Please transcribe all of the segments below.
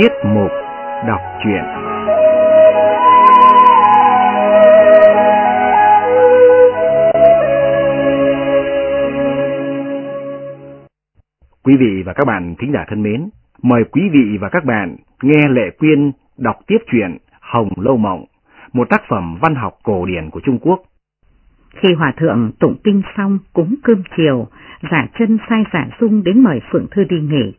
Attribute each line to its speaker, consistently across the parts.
Speaker 1: Tiết mục đọc truyện Quý vị và các bạn thính giả thân mến, mời quý vị và các bạn nghe Lệ Quyên đọc tiếp truyện Hồng Lâu Mộng, một tác phẩm văn học cổ điển của Trung Quốc.
Speaker 2: Khi hòa thượng tụng kinh xong cúng cơm chiều, giả chân sai giả dung đến mời Phượng Thư đi nghỉ.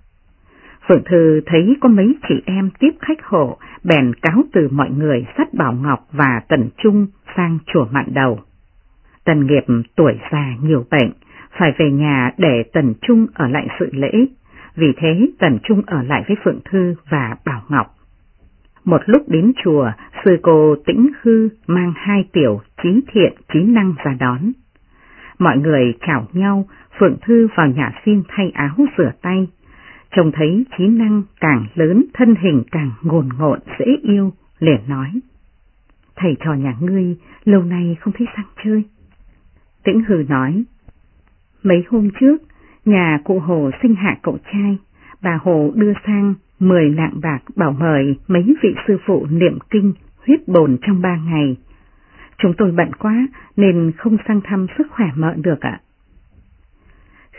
Speaker 2: Phượng Thư thấy có mấy chị em tiếp khách hộ, bèn cáo từ mọi người dắt Bảo Ngọc và Tần Trung sang chùa mạn đầu. Tần Nghiệp tuổi già nhiều bệnh, phải về nhà để Tần Trung ở lại sự lễ, vì thế Tần Trung ở lại với Phượng Thư và Bảo Ngọc. Một lúc đến chùa, sư cô Tĩnh Hư mang hai tiểu trí thiện trí năng ra đón. Mọi người chào nhau, Phượng Thư vào nhà xin thay áo rửa tay. Trông thấy trí năng càng lớn, thân hình càng ngồn ngộn, dễ yêu, liền nói. Thầy trò nhà ngươi lâu nay không thấy sang chơi. Tĩnh Hừ nói, mấy hôm trước, nhà cụ Hồ sinh hạ cậu trai, bà Hồ đưa sang 10 lạng bạc bảo mời mấy vị sư phụ niệm kinh huyết bồn trong ba ngày. Chúng tôi bận quá nên không sang thăm sức khỏe mợ được ạ.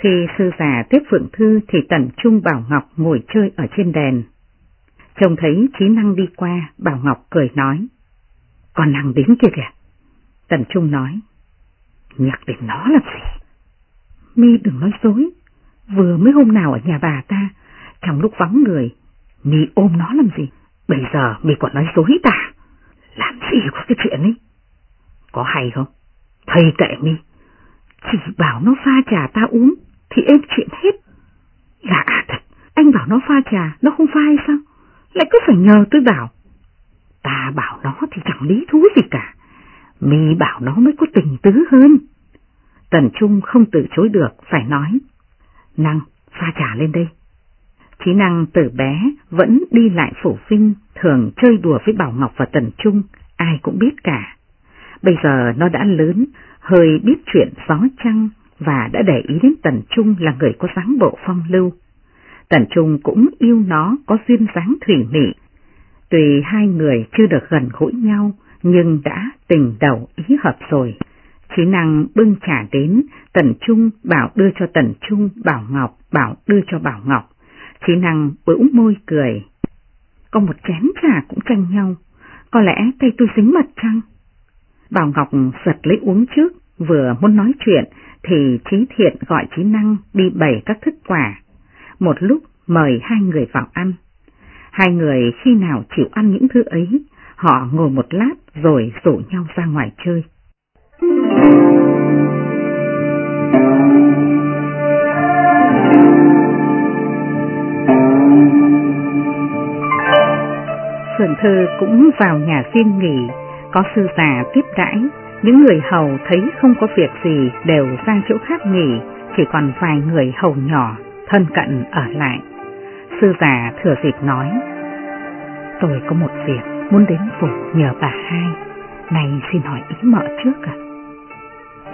Speaker 2: Khi sư già tiếp Phượng Thư thì Tần Trung Bảo Ngọc ngồi chơi ở trên đèn. Trông thấy trí năng đi qua, Bảo Ngọc cười nói. Còn nàng đến kia kìa. Tần Trung nói. Nhạc định nó làm gì? Mi đừng nói dối. Vừa mới hôm nào ở nhà bà ta, trong lúc vắng người, Mi ôm nó làm gì? Bây giờ Mi còn nói dối ta. Làm gì có cái chuyện ấy? Có hay không? Thầy kệ Mi. Chỉ bảo nó pha trà ta uống thì êm chuyện hết. Lạ thật, anh bảo nó pha trà, nó không pha hay sao? Lại cứ phải nhờ tôi bảo. Ta bảo nó thì chẳng lý thú gì cả. Mi bảo nó mới có tình tứ hơn. Tần Trung không từ chối được, phải nói. Năng, pha trà lên đây. Chí năng từ bé vẫn đi lại phủ vinh, thường chơi đùa với Bảo Ngọc và Tần Trung, ai cũng biết cả. Bây giờ nó đã lớn, hơi biết chuyện gió trăng và đã để ý đến Tần Trung là người có dáng bộ phong lưu. Tần Trung cũng yêu nó có duyên dáng thủy mị. Tuy hai người chưa được gần gũi nhau, nhưng đã tình đầu ý hợp rồi. Chí năng bưng trả đến, Tần Trung bảo đưa cho Tần Trung, Bảo Ngọc bảo đưa cho Bảo Ngọc. Chí năng bĩu môi cười. Có một chén trà cũng tranh nhau, có lẽ tay tôi dính mật chăng? Bảo Ngọc giật lấy uống trước, vừa muốn nói chuyện thì Trí Thiện gọi Trí Năng đi bày các thức quả. Một lúc mời hai người vào ăn. Hai người khi nào chịu ăn những thứ ấy, họ ngồi một lát rồi rủ nhau ra ngoài chơi. Phượng Thư cũng vào nhà riêng nghỉ, có sư già tiếp đãi, những người hầu thấy không có việc gì đều sang chỗ khác nghỉ, chỉ còn vài người hầu nhỏ, thân cận ở lại. Sư già thừa dịp nói, tôi có một việc muốn đến phủ nhờ bà hai, này xin hỏi ý mợ trước ạ.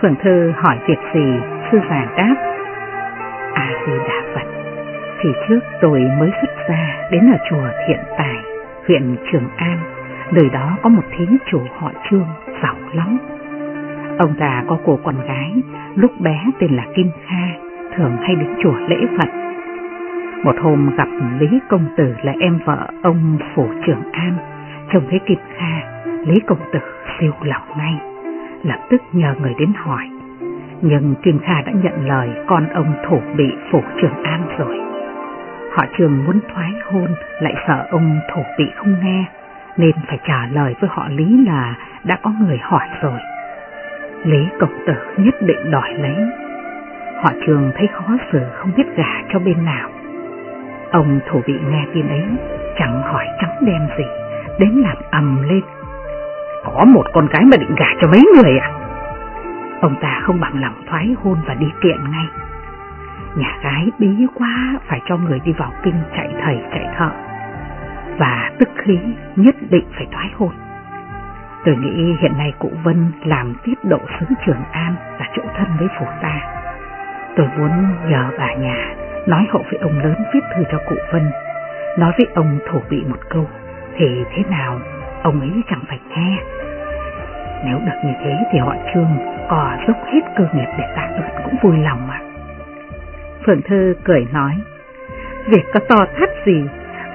Speaker 2: Phượng Thư hỏi việc gì, sư già đáp, A Di Đà Phật, thì trước tôi mới xuất ra đến ở chùa Thiện Tài huyện Trường An, nơi đó có một thí chủ họ Trương, giàu lắm. Ông già có cô con gái, lúc bé tên là Kim Kha, thường hay đến chùa lễ Phật. Một hôm gặp Lý Công Tử là em vợ ông Phủ Trường An, trông thấy Kim Kha, Lý Công Tử siêu lòng ngay, lập tức nhờ người đến hỏi. Nhưng Kim Kha đã nhận lời con ông thủ bị Phủ Trường An rồi. Họ trường muốn thoái hôn lại sợ ông thổ bị không nghe, nên phải trả lời với họ Lý là đã có người hỏi rồi. Lý Công Tử nhất định đòi lấy. Họ trường thấy khó xử không biết gả cho bên nào. Ông thủ bị nghe tin ấy, chẳng hỏi trắng đen gì, đến làm ầm lên. Có một con gái mà định gả cho mấy người à? Ông ta không bằng lòng thoái hôn và đi kiện ngay. Nhà gái bí quá phải cho người đi vào kinh chạy thầy chạy thợ Và tức khí nhất định phải thoái hôn Tôi nghĩ hiện nay cụ Vân làm tiết độ sứ Trường An là chỗ thân với phủ ta Tôi muốn nhờ bà nhà nói hộ với ông lớn viết thư cho cụ Vân nói với ông thổ bị một câu, thì thế nào ông ấy chẳng phải nghe. Nếu được như thế thì họ trương có dốc hết cơ nghiệp để tạ ơn cũng vui lòng ạ, Phượng Thư cười nói, việc có to thắt gì,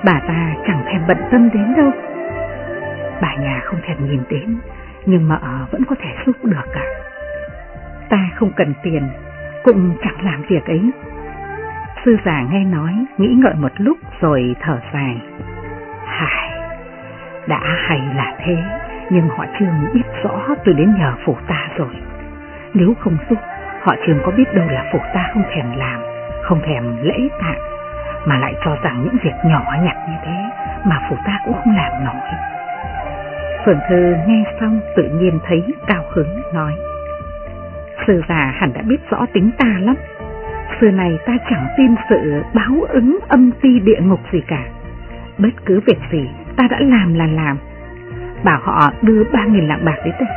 Speaker 2: bà ta chẳng thèm bận tâm đến đâu. Bà nhà không thèm nhìn đến, nhưng mà vẫn có thể giúp được cả. Ta không cần tiền, cũng chẳng làm việc ấy. Sư già nghe nói, nghĩ ngợi một lúc rồi thở dài. Hài, đã hay là thế, nhưng họ chưa biết rõ tôi đến nhờ phủ ta rồi. Nếu không giúp, họ trường có biết đâu là phủ ta không thèm làm, không thèm lễ tạng, mà lại cho rằng những việc nhỏ nhặt như thế mà phủ ta cũng không làm nổi. Phượng Thư nghe xong tự nhiên thấy cao hứng nói. Sư già hẳn đã biết rõ tính ta lắm. Xưa này ta chẳng tin sự báo ứng âm ti địa ngục gì cả. Bất cứ việc gì ta đã làm là làm. Bảo họ đưa ba nghìn lạng bạc đến đây.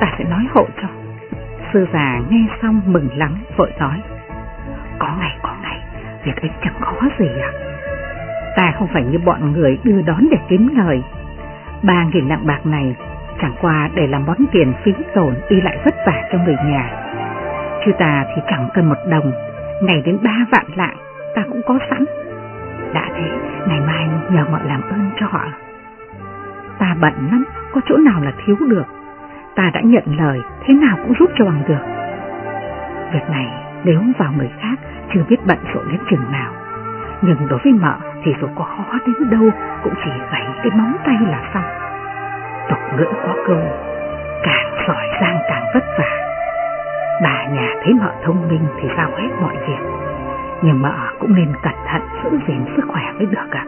Speaker 2: Ta sẽ nói hộ cho. Sư già nghe xong mừng lắm vội nói. Có ngày có ngày, việc ấy chẳng khó gì à. Ta không phải như bọn người đưa đón để kiếm lời. Ba nghìn lạng bạc này chẳng qua để làm món tiền phí tổn đi lại vất vả cho người nhà. Chứ ta thì chẳng cần một đồng, ngày đến ba vạn lạng ta cũng có sẵn. Đã thế, ngày mai nhờ mọi làm ơn cho họ. Ta bận lắm, có chỗ nào là thiếu được. Ta đã nhận lời, thế nào cũng giúp cho bằng được. Việc này nếu vào người khác chưa biết bận rộn đến chừng nào. Nhưng đối với mợ thì dù có khó đến đâu cũng chỉ gãy cái móng tay là xong. Tục ngữ có câu, càng giỏi giang càng vất vả. Bà nhà thấy mợ thông minh thì sao hết mọi việc, nhưng mợ cũng nên cẩn thận giữ gìn sức khỏe mới được ạ.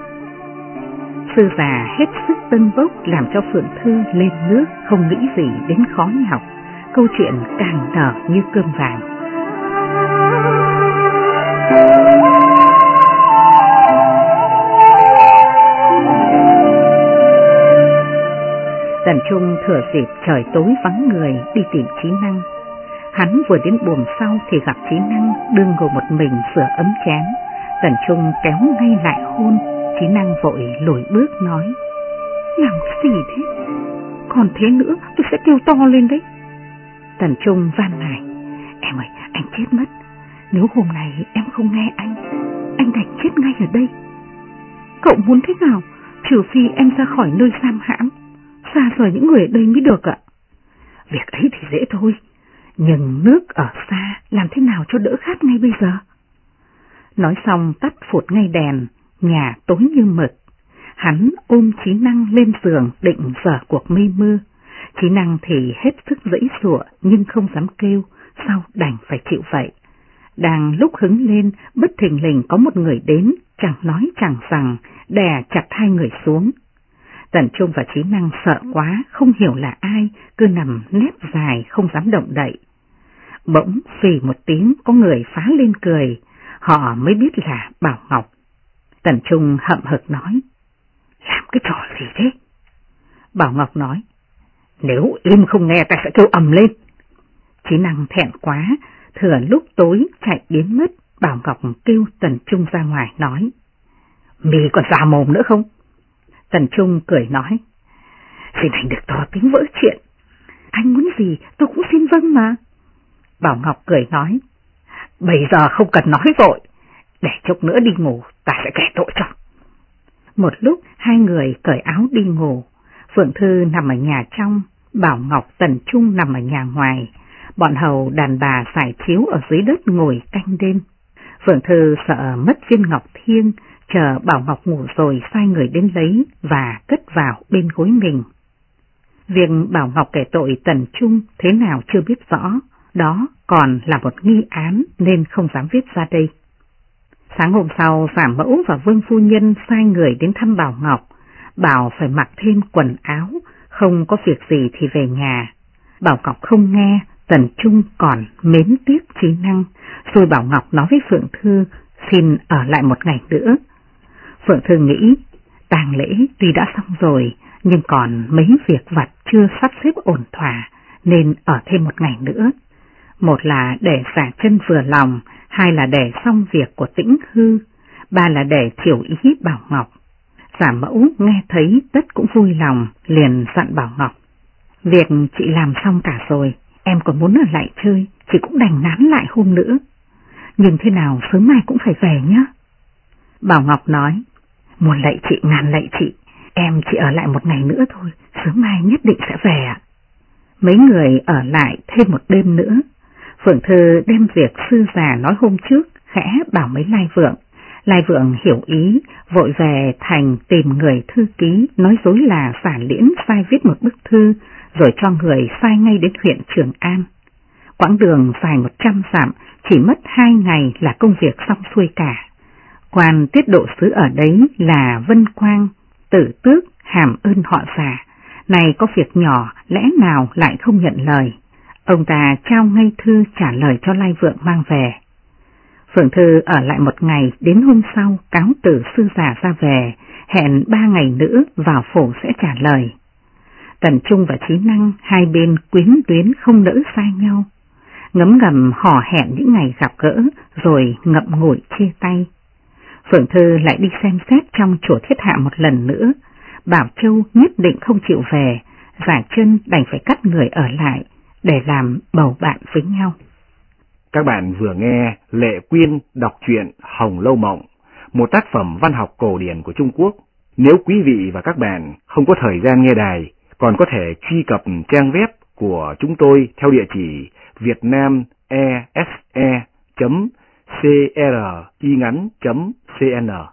Speaker 2: Sư già hết sức tân bốc làm cho Phượng Thư lên nước không nghĩ gì đến khó nhọc, câu chuyện càng nở như cơm vàng. Tần Trung thừa dịp trời tối vắng người đi tìm Chí Năng. Hắn vừa đến buồng sau thì gặp Chí Năng đương ngồi một mình sửa ấm chén. Tần Trung kéo ngay lại hôn, Chí Năng vội lùi bước nói. Làm gì thế? Còn thế nữa tôi sẽ kêu to lên đấy. Tần Trung van nài. Em ơi, anh chết mất. Nếu hôm nay em không nghe anh, anh đành chết ngay ở đây. Cậu muốn thế nào? Trừ phi em ra khỏi nơi giam hãm xa rời những người ở đây mới được ạ. Việc ấy thì dễ thôi, nhưng nước ở xa làm thế nào cho đỡ khát ngay bây giờ? Nói xong tắt phụt ngay đèn, nhà tối như mực. Hắn ôm trí năng lên giường định dở cuộc mây mưa. Trí năng thì hết sức dẫy sụa nhưng không dám kêu, sao đành phải chịu vậy. Đang lúc hứng lên, bất thình lình có một người đến, chẳng nói chẳng rằng, đè chặt hai người xuống. Tần Trung và Trí Năng sợ quá, không hiểu là ai, cứ nằm nép dài không dám động đậy. Bỗng phì một tiếng có người phá lên cười, họ mới biết là Bảo Ngọc. Tần Trung hậm hực nói, làm cái trò gì thế? Bảo Ngọc nói, nếu im không nghe ta sẽ kêu ầm lên. Trí Năng thẹn quá, thừa lúc tối chạy biến mất, Bảo Ngọc kêu Tần Trung ra ngoài nói, mì còn già mồm nữa không? Tần Trung cười nói, xin anh được to tiếng vỡ chuyện. Anh muốn gì tôi cũng xin vâng mà. Bảo Ngọc cười nói, bây giờ không cần nói vội, để chút nữa đi ngủ ta sẽ kể tội cho. Một lúc hai người cởi áo đi ngủ, Phượng Thư nằm ở nhà trong, Bảo Ngọc Tần Trung nằm ở nhà ngoài, bọn hầu đàn bà xài chiếu ở dưới đất ngồi canh đêm. Phượng Thư sợ mất viên ngọc Thiên chờ Bảo Ngọc ngủ rồi sai người đến lấy và cất vào bên gối mình. Việc Bảo Ngọc kể tội Tần Trung thế nào chưa biết rõ, đó còn là một nghi án nên không dám viết ra đây. Sáng hôm sau, Giả Mẫu và Vương Phu Nhân sai người đến thăm Bảo Ngọc, bảo phải mặc thêm quần áo, không có việc gì thì về nhà. Bảo Ngọc không nghe, Tần Trung còn mến tiếc trí năng, rồi Bảo Ngọc nói với Phượng Thư xin ở lại một ngày nữa. Phượng Thư nghĩ, tang lễ tuy đã xong rồi, nhưng còn mấy việc vặt chưa sắp xếp ổn thỏa, nên ở thêm một ngày nữa. Một là để xả chân vừa lòng, hai là để xong việc của tĩnh hư. ba là để chiều ý Bảo Ngọc. Giả mẫu nghe thấy tất cũng vui lòng, liền dặn Bảo Ngọc. Việc chị làm xong cả rồi, em còn muốn ở lại chơi, chị cũng đành nán lại hôm nữa. Nhưng thế nào sớm mai cũng phải về nhé. Bảo Ngọc nói, muốn lạy chị ngàn lạy chị, em chỉ ở lại một ngày nữa thôi, sớm mai nhất định sẽ về ạ. Mấy người ở lại thêm một đêm nữa. Phượng Thư đem việc sư già nói hôm trước, khẽ bảo mấy lai vượng. Lai vượng hiểu ý, vội về thành tìm người thư ký, nói dối là giả liễn sai viết một bức thư, rồi cho người sai ngay đến huyện Trường An. Quãng đường dài 100 dặm, chỉ mất hai ngày là công việc xong xuôi cả. Quan tiết độ sứ ở đấy là Vân Quang, tử tước, hàm ơn họ già. Này có việc nhỏ, lẽ nào lại không nhận lời? Ông ta trao ngay thư trả lời cho Lai Vượng mang về. Phượng Thư ở lại một ngày, đến hôm sau cáo tử sư giả ra về, hẹn ba ngày nữa vào phủ sẽ trả lời. Tần Trung và Trí Năng hai bên quyến tuyến không nỡ sai nhau. Ngấm ngầm hò hẹn những ngày gặp gỡ rồi ngậm ngùi chia tay. Phượng Thư lại đi xem xét trong chùa thiết hạ một lần nữa, Bảo Châu nhất định không chịu về, giả chân đành phải cắt người ở lại để làm bầu bạn với nhau.
Speaker 1: Các bạn vừa nghe Lệ Quyên đọc truyện Hồng Lâu Mộng, một tác phẩm văn học cổ điển của Trung Quốc. Nếu quý vị và các bạn không có thời gian nghe đài, còn có thể truy cập trang web của chúng tôi theo địa chỉ vietnamese.com vietnamese.cringắn.cn